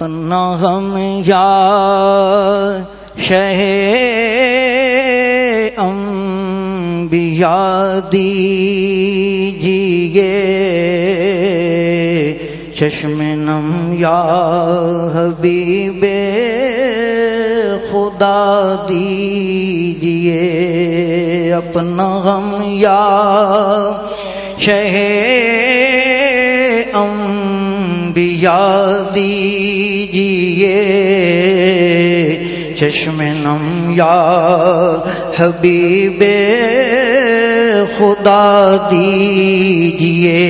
اپنا غم یا شہ انبیاء دیجیے۔ چشم نم یا حبیب خدا دیجیے۔ اپنا غم یا شہ انبیاء دیجیے۔ چشم نم یا حبیب خدا دیجیے۔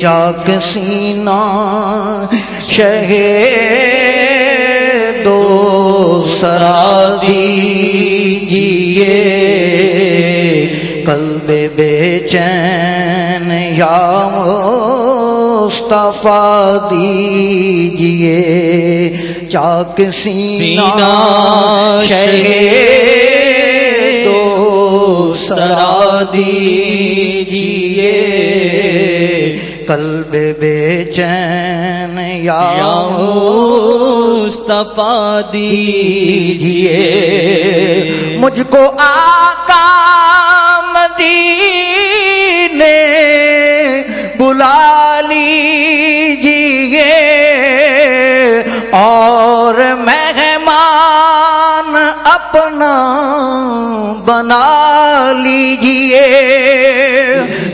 چاک سینہ شہ دو سرا دیجیے۔ قلب بے چین یا مصطفیٰ دیجیے چاک سینہ شہ دو سرا دیجیے قلب بے چین یا مصطفیٰ دیجیے مجھ کو آقا مدینے بلا لیجیے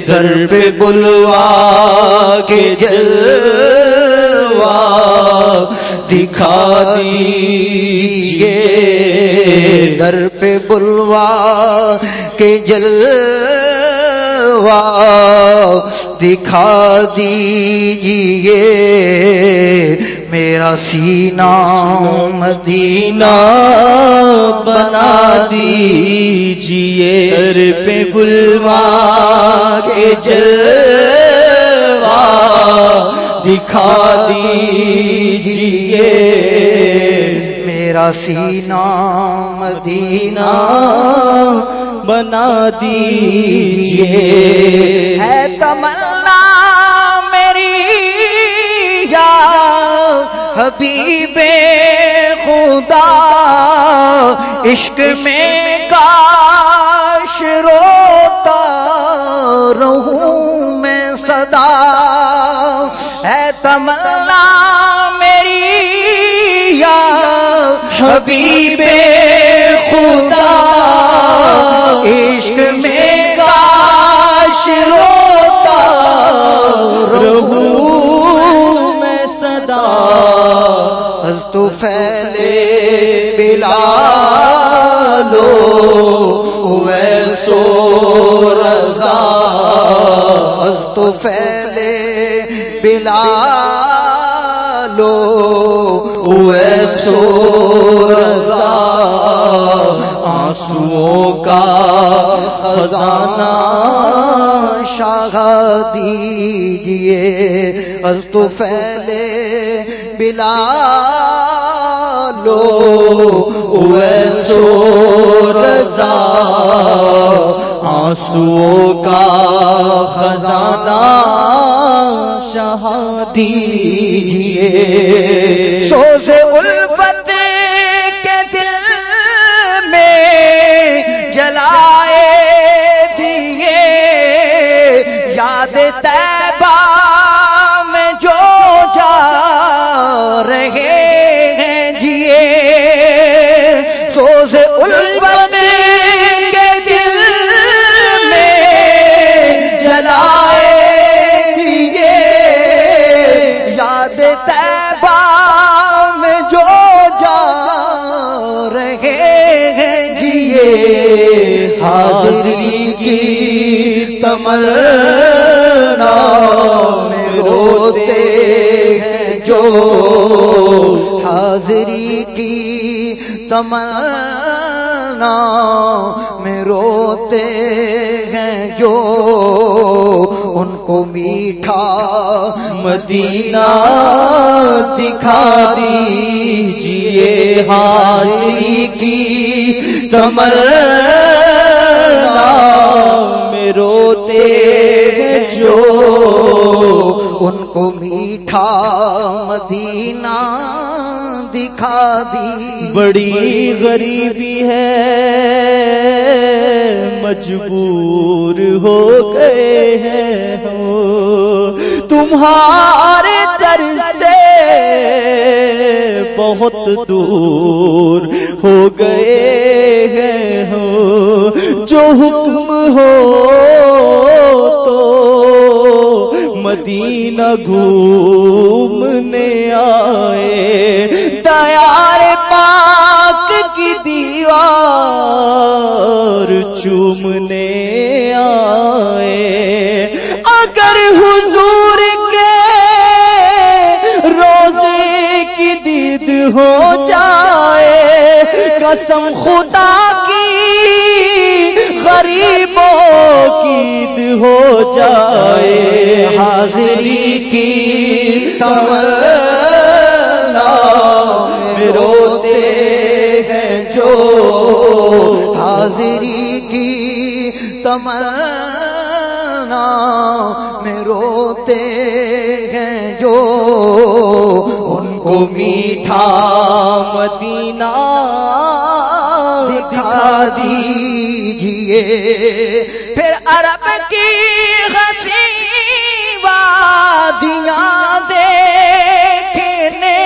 در پہ بلوا کے جلوا دکھا دیجیے۔ در پہ بلوا کے جلوا دکھا دیجیے۔ میرا سینہ مدینہ بنا دیجیے۔ در پہ بلوا کے جلوا دکھا دیجیے۔ میرا سینہ مدینہ بنا دیجیے۔ ہے تمنا حبیب خدا عشق میں کاش روتا رہوں میں صدا۔ ہے تمنا میری یا حبیب تو پھیلے بلا لو ویسو رضا۔ حل تو پھیلے بلا لو ویسو رضا۔ آنسوؤں کا خزانہ شاہ دیجیے حل تو پھیلے بلا لو ویسو رضا آنسو کا خزانہ شہادی دیجیے۔ سوز کی تمنا میں روتے ہیں جو حاضری کی تمنا میں روتے ہیں جو ان کو میٹھا مدینہ دکھا دیجیے حاضری کی تمنا جو ان کو میٹھا مدینہ دکھا دی۔ بڑی غریبی ہے، مجبور ہو گئے ہیں تمہارے در سے بہت دور ہو گئے ہیں ہو جو حکم ہو مدینہ گھومنے آئے۔ تیار پاک کی دیوار چومنے آئے۔ اگر حضور کے روزے کی دید ہو جائے، قسم خدا ہو جائے، حاضری کی تمنا روتے ہیں جو حاضری کی تمنا میں روتے ہیں جو ان کو میٹھا مدینہ دکھا دیجیے۔ پھر عرب کی ہنسی وادیاں دیکھنے،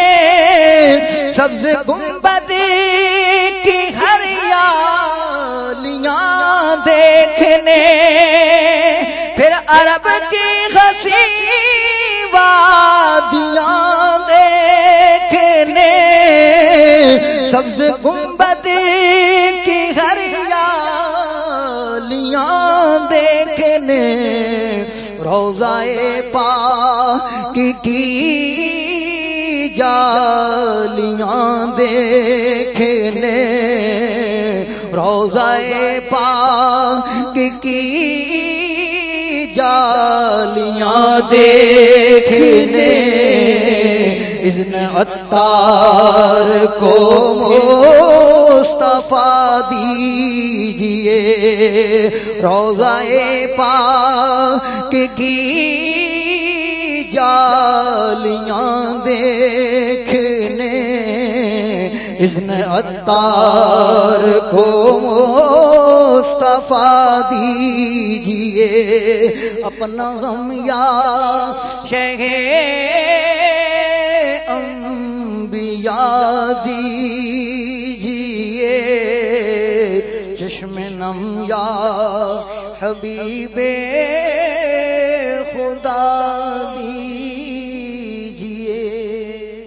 سبز گنبد کی ہریالیاں دیکھنے۔ پھر عرب کی ہنسی وادیاں دیکھنے، سبز گنبد روزائے پا کی جالیاں دیکھنے روزائے پا کی جالیاں دیکھنے اذن اتار کو مصطفیٰ دیجیے۔ روزائے پا کی جالیاں دیکھنے اذن اتار کو مصطفیٰ دیجیے۔ اپنا غم یا شہ انبیاء دیجیے۔ چشم نم یا حبیبے